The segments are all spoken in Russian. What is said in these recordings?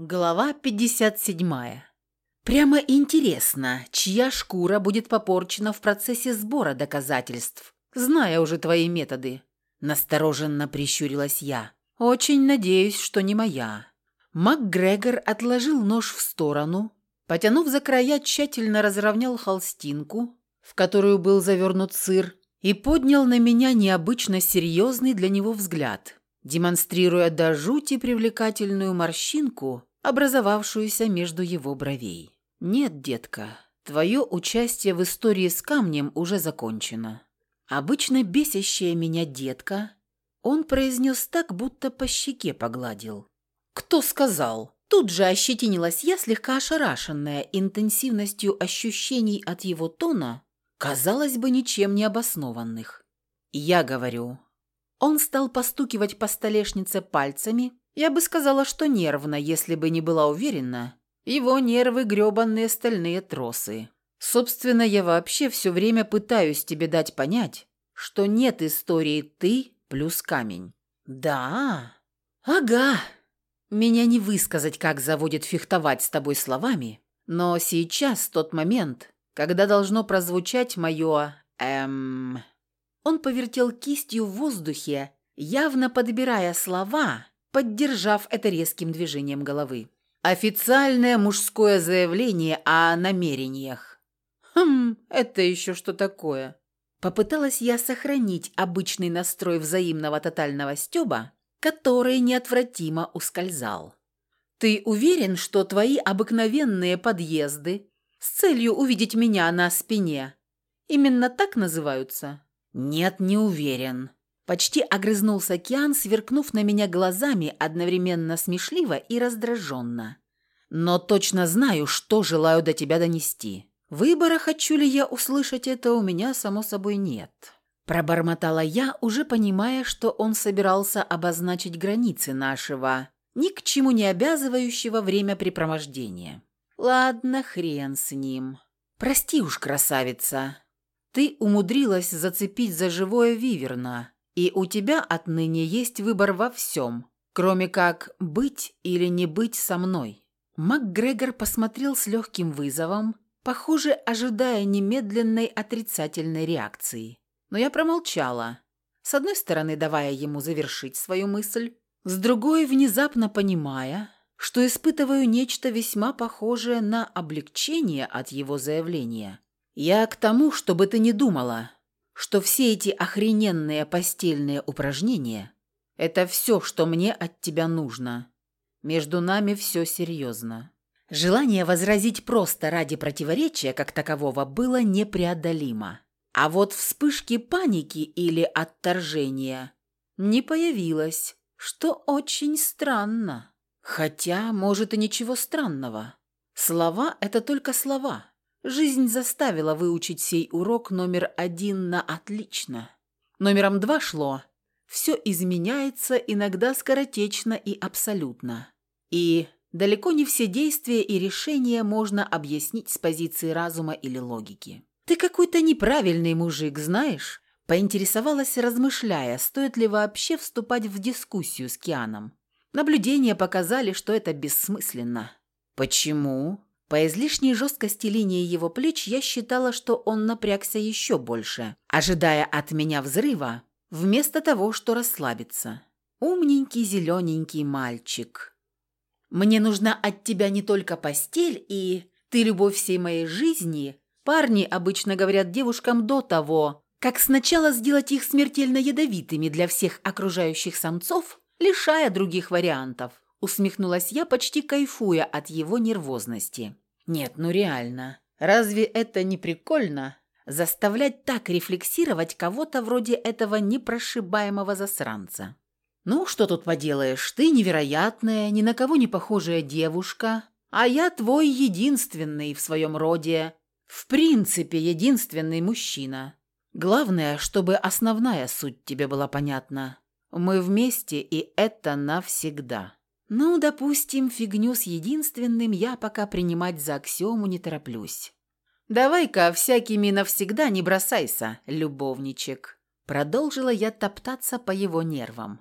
Глава 57. Прямо интересно, чья шкура будет попорчена в процессе сбора доказательств, зная уже твои методы. Настороженно прищурилась я. Очень надеюсь, что не моя. МакГрегор отложил нож в сторону, потянув за края, тщательно разровнял холстинку, в которую был завернут сыр, и поднял на меня необычно серьезный для него взгляд, демонстрируя до жути привлекательную морщинку, образовавшуюся между его бровей. «Нет, детка, твое участие в истории с камнем уже закончено. Обычно бесящая меня детка, он произнес так, будто по щеке погладил. «Кто сказал?» Тут же ощетинилась я, слегка ошарашенная интенсивностью ощущений от его тона, казалось бы, ничем не обоснованных. «Я говорю». Он стал постукивать по столешнице пальцами, я бы сказала, что нервно, если бы не была уверена. Его нервы – грёбаные стальные тросы. Собственно, я вообще все время пытаюсь тебе дать понять, что нет истории «ты» плюс камень. Да? Ага. Меня не высказать, как заводит фехтовать с тобой словами, но сейчас тот момент, когда должно прозвучать мое «эм...» Он повертел кистью в воздухе, явно подбирая слова, поддержав это резким движением головы. «Официальное мужское заявление о намерениях». «Хм, это еще что такое?» Попыталась я сохранить обычный настрой взаимного тотального стёба, который неотвратимо ускользал. «Ты уверен, что твои обыкновенные подъезды с целью увидеть меня на спине именно так называются?» «Нет, не уверен», Почти огрызнулся океан, сверкнув на меня глазами одновременно смешливо и раздраженно. «Но точно знаю, что желаю до тебя донести. Выбора, хочу ли я услышать это, у меня, само собой, нет». Пробормотала я, уже понимая, что он собирался обозначить границы нашего, ни к чему не обязывающего времяпрепровождения. «Ладно, хрен с ним. Прости уж, красавица. Ты умудрилась зацепить за живое виверна» И у тебя отныне есть выбор во всем, кроме как быть или не быть со мной». МакГрегор посмотрел с легким вызовом, похоже, ожидая немедленной отрицательной реакции. Но я промолчала, с одной стороны давая ему завершить свою мысль, с другой внезапно понимая, что испытываю нечто весьма похожее на облегчение от его заявления. «Я к тому, чтобы ты не думала», что все эти охрененные постельные упражнения – это все, что мне от тебя нужно. Между нами все серьезно. Желание возразить просто ради противоречия как такового было непреодолимо. А вот вспышки паники или отторжения не появилось, что очень странно. Хотя, может, и ничего странного. Слова – это только слова. Жизнь заставила выучить сей урок номер один на отлично. Номером два шло «Все изменяется, иногда скоротечно и абсолютно». И далеко не все действия и решения можно объяснить с позиции разума или логики. «Ты какой-то неправильный мужик, знаешь?» Поинтересовалась, размышляя, стоит ли вообще вступать в дискуссию с Кианом. Наблюдения показали, что это бессмысленно. «Почему?» По излишней жесткости линии его плеч я считала, что он напрягся еще больше, ожидая от меня взрыва, вместо того, что расслабиться. Умненький зелененький мальчик. Мне нужна от тебя не только постель и ты любовь всей моей жизни. Парни обычно говорят девушкам до того, как сначала сделать их смертельно ядовитыми для всех окружающих самцов, лишая других вариантов. Усмехнулась я, почти кайфуя от его нервозности. Нет, ну реально. Разве это не прикольно? Заставлять так рефлексировать кого-то вроде этого непрошибаемого засранца. Ну, что тут поделаешь, ты невероятная, ни на кого не похожая девушка, а я твой единственный в своем роде, в принципе, единственный мужчина. Главное, чтобы основная суть тебе была понятна. Мы вместе, и это навсегда. Ну, допустим, фигню с единственным я пока принимать за аксиому не тороплюсь. Давай-ка всякими навсегда не бросайся, любовничек. Продолжила я топтаться по его нервам.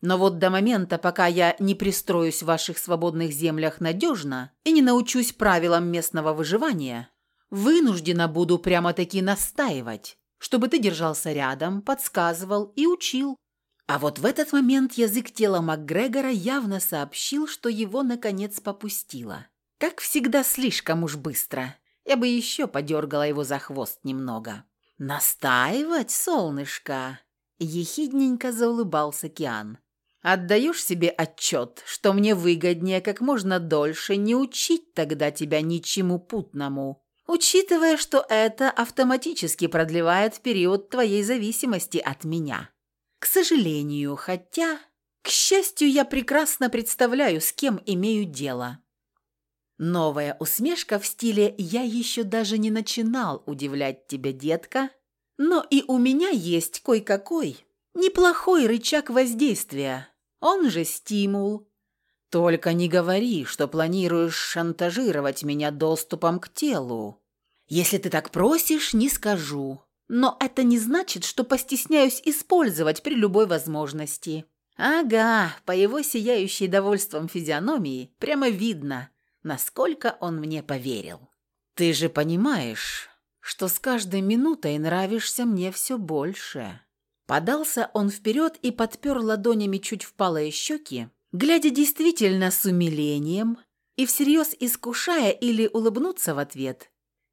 Но вот до момента, пока я не пристроюсь в ваших свободных землях надежно и не научусь правилам местного выживания, вынуждена буду прямо-таки настаивать, чтобы ты держался рядом, подсказывал и учил. А вот в этот момент язык тела МакГрегора явно сообщил, что его, наконец, попустило. Как всегда, слишком уж быстро. Я бы еще подергала его за хвост немного. «Настаивать, солнышко?» Ехидненько заулыбался Киан. «Отдаешь себе отчет, что мне выгоднее как можно дольше не учить тогда тебя ничему путному, учитывая, что это автоматически продлевает период твоей зависимости от меня. К сожалению, хотя, к счастью, я прекрасно представляю, с кем имею дело». Новая усмешка в стиле «я еще даже не начинал удивлять тебя, детка», но и у меня есть кое-какой неплохой рычаг воздействия, он же стимул. Только не говори, что планируешь шантажировать меня доступом к телу. Если ты так просишь, не скажу. Но это не значит, что постесняюсь использовать при любой возможности. Ага, по его сияющей довольством физиономии прямо видно, насколько он мне поверил. Ты же понимаешь, что с каждой минутой нравишься мне все больше». Подался он вперед и подпер ладонями чуть впалые щеки, глядя действительно с умилением и всерьез искушая или улыбнуться в ответ,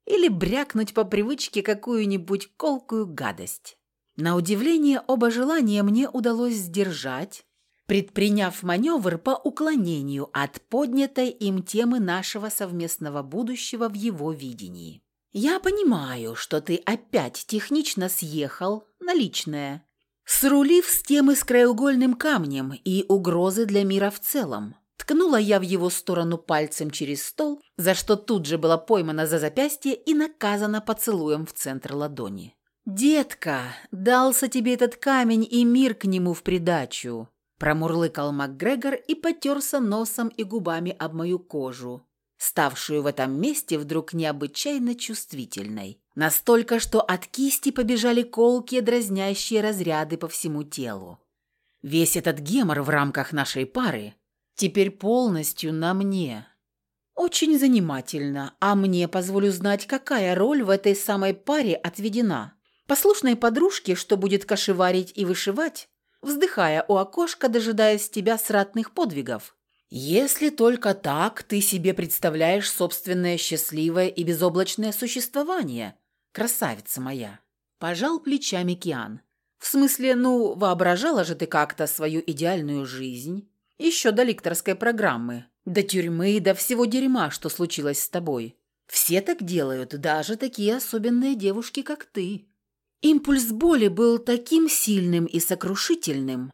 или брякнуть по привычке какую-нибудь колкую гадость. На удивление оба желания мне удалось сдержать, предприняв маневр по уклонению от поднятой им темы нашего совместного будущего в его видении. «Я понимаю, что ты опять технично съехал на личное, срулив с темы с краеугольным камнем и угрозы для мира в целом». Ткнула я в его сторону пальцем через стол, за что тут же была поймана за запястье и наказана поцелуем в центр ладони. «Детка, дался тебе этот камень и мир к нему в придачу», промурлыкал МакГрегор и потерся носом и губами об мою кожу, ставшую в этом месте вдруг необычайно чувствительной. Настолько, что от кисти побежали колкие дразнящие разряды по всему телу. Весь этот гемор в рамках нашей пары теперь полностью на мне. Очень занимательно, а мне позволю знать, какая роль в этой самой паре отведена. Послушной подружке, что будет кошеварить и вышивать, вздыхая у окошка, дожидаясь тебя сратных подвигов. Если только так ты себе представляешь собственное счастливое и безоблачное существование, красавица моя. Пожал плечами Киан. В смысле, ну, воображала же ты как-то свою идеальную жизнь. Еще до лекторской программы, до тюрьмы, до всего дерьма, что случилось с тобой. Все так делают, даже такие особенные девушки, как ты. Импульс боли был таким сильным и сокрушительным,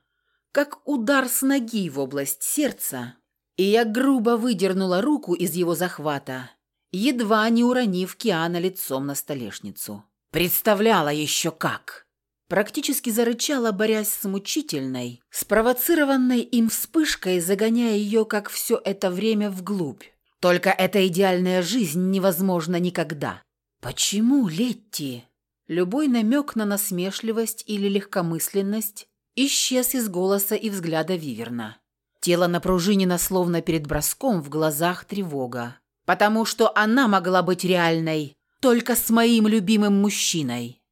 как удар с ноги в область сердца, и я грубо выдернула руку из его захвата, едва не уронив Киана лицом на столешницу. Представляла еще как. Практически зарычала, борясь с мучительной, спровоцированной им вспышкой, загоняя ее, как все это время, вглубь. Только эта идеальная жизнь невозможна никогда. Почему, Летти? Любой намек на насмешливость или легкомысленность исчез из голоса и взгляда Виверна. Тело напружинено, словно перед броском, в глазах тревога. Потому что она могла быть реальной только с моим любимым мужчиной.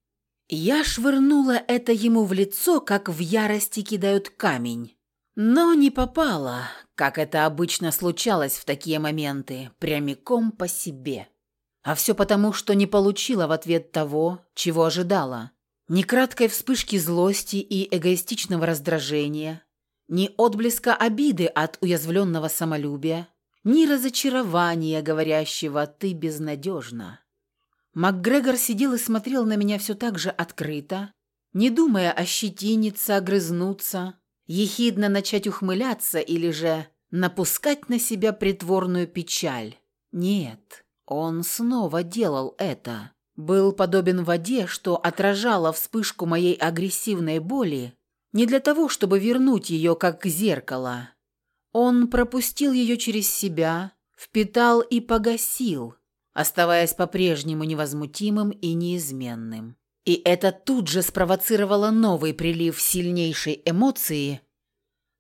Я швырнула это ему в лицо, как в ярости кидают камень. Но не попала, как это обычно случалось в такие моменты, прямиком по себе. А все потому, что не получила в ответ того, чего ожидала. Ни краткой вспышки злости и эгоистичного раздражения, ни отблеска обиды от уязвленного самолюбия, ни разочарования, говорящего «ты безнадежна». МакГрегор сидел и смотрел на меня все так же открыто, не думая ощетиниться, огрызнуться, ехидно начать ухмыляться или же напускать на себя притворную печаль. Нет, он снова делал это. Был подобен воде, что отражала вспышку моей агрессивной боли не для того, чтобы вернуть ее, как зеркало. Он пропустил ее через себя, впитал и погасил, оставаясь по-прежнему невозмутимым и неизменным. И это тут же спровоцировало новый прилив сильнейшей эмоции,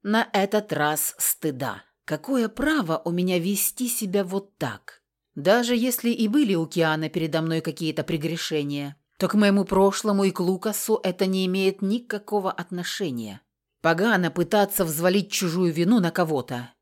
На этот раз стыда. Какое право у меня вести себя вот так? Даже если и были у Киана передо мной какие-то прегрешения, то к моему прошлому и к Лукасу это не имеет никакого отношения. Погано пытаться взвалить чужую вину на кого-то.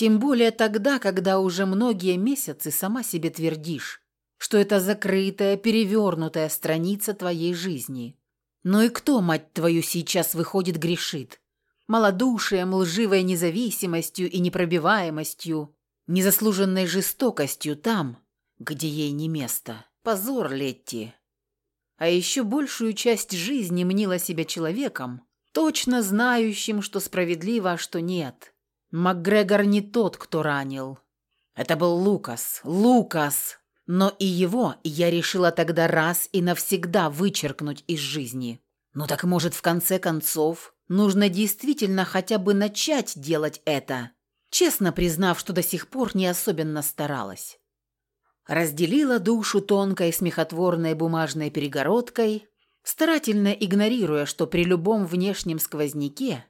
Тем более тогда, когда уже многие месяцы сама себе твердишь, что это закрытая, перевернутая страница твоей жизни. Ну и кто, мать твою, сейчас выходит грешит? Малодушием, лживой независимостью и непробиваемостью, незаслуженной жестокостью там, где ей не место. Позор, Летти а еще большую часть жизни мнила себя человеком, точно знающим, что справедливо, а что нет. МакГрегор не тот, кто ранил. Это был Лукас. Лукас! Но и его я решила тогда раз и навсегда вычеркнуть из жизни. Ну так может, в конце концов, нужно действительно хотя бы начать делать это, честно признав, что до сих пор не особенно старалась разделила душу тонкой смехотворной бумажной перегородкой, старательно игнорируя, что при любом внешнем сквозняке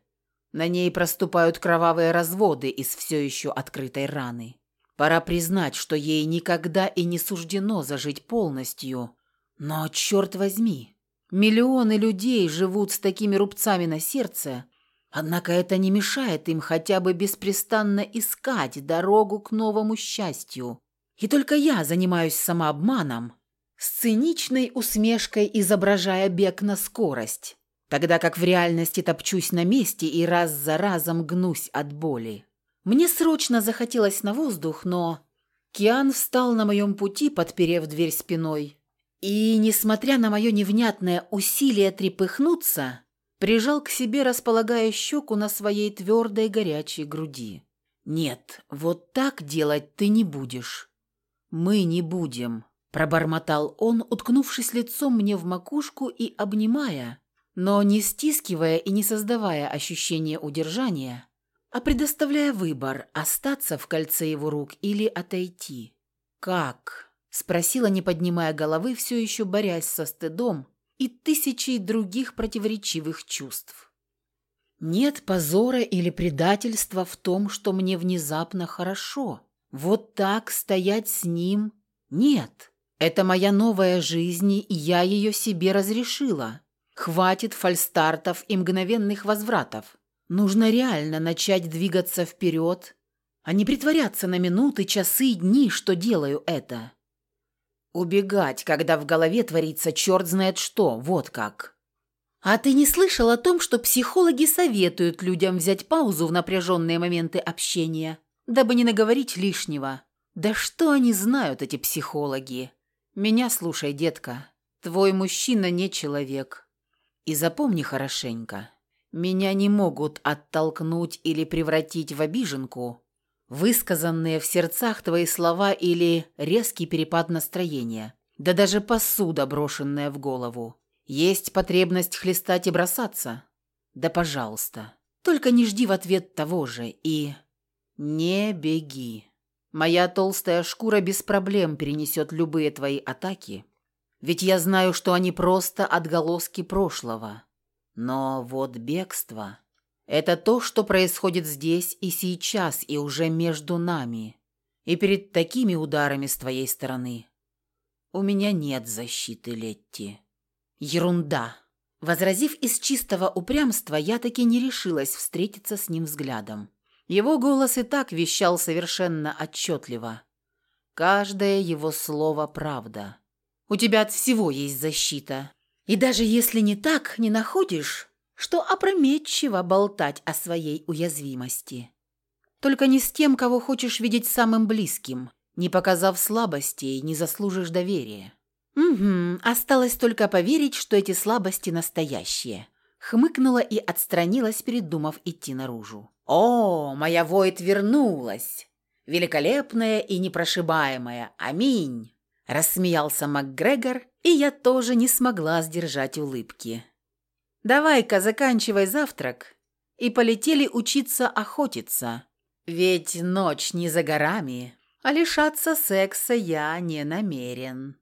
на ней проступают кровавые разводы из все еще открытой раны. Пора признать, что ей никогда и не суждено зажить полностью. Но, черт возьми, миллионы людей живут с такими рубцами на сердце, однако это не мешает им хотя бы беспрестанно искать дорогу к новому счастью, и только я занимаюсь самообманом, с циничной усмешкой изображая бег на скорость, тогда как в реальности топчусь на месте и раз за разом гнусь от боли. Мне срочно захотелось на воздух, но... Киан встал на моем пути, подперев дверь спиной, и, несмотря на мое невнятное усилие трепыхнуться, прижал к себе, располагая щеку на своей твердой горячей груди. «Нет, вот так делать ты не будешь. «Мы не будем», – пробормотал он, уткнувшись лицом мне в макушку и обнимая, но не стискивая и не создавая ощущения удержания, а предоставляя выбор – остаться в кольце его рук или отойти. «Как?» – спросила, не поднимая головы, все еще борясь со стыдом и тысячей других противоречивых чувств. Нет позора или предательства в том, что мне внезапно хорошо – вот так стоять с ним? Нет. Это моя новая жизнь, и я ее себе разрешила. Хватит фальстартов и мгновенных возвратов. Нужно реально начать двигаться вперед, а не притворяться на минуты, часы, дни, что делаю это. Убегать, когда в голове творится черт знает что, вот как. А ты не слышал о том, что психологи советуют людям взять паузу в напряженные моменты общения? дабы не наговорить лишнего. Да что они знают, эти психологи? Меня слушай, детка. Твой мужчина не человек. И запомни хорошенько. Меня не могут оттолкнуть или превратить в обиженку, высказанные в сердцах твои слова или резкий перепад настроения, да даже посуда, брошенная в голову. Есть потребность хлестать и бросаться? Да пожалуйста. Только не жди в ответ того же и... «Не беги. Моя толстая шкура без проблем перенесет любые твои атаки, ведь я знаю, что они просто отголоски прошлого. Но вот бегство — это то, что происходит здесь и сейчас, и уже между нами. И перед такими ударами с твоей стороны у меня нет защиты, Летти. Ерунда!» Возразив из чистого упрямства, я таки не решилась встретиться с ним взглядом. Его голос и так вещал совершенно отчетливо. Каждое его слово правда. У тебя от всего есть защита. И даже если не так, не находишь, что опрометчиво болтать о своей уязвимости. Только не с тем, кого хочешь видеть самым близким. Не показав слабостей, не заслужишь доверия. Угу, осталось только поверить, что эти слабости настоящие. Хмыкнула и отстранилась, передумав идти наружу. «О, моя Войт вернулась! Великолепная и непрошибаемая! Аминь!» Рассмеялся МакГрегор, и я тоже не смогла сдержать улыбки. «Давай-ка заканчивай завтрак и полетели учиться охотиться. Ведь ночь не за горами, а лишаться секса я не намерен».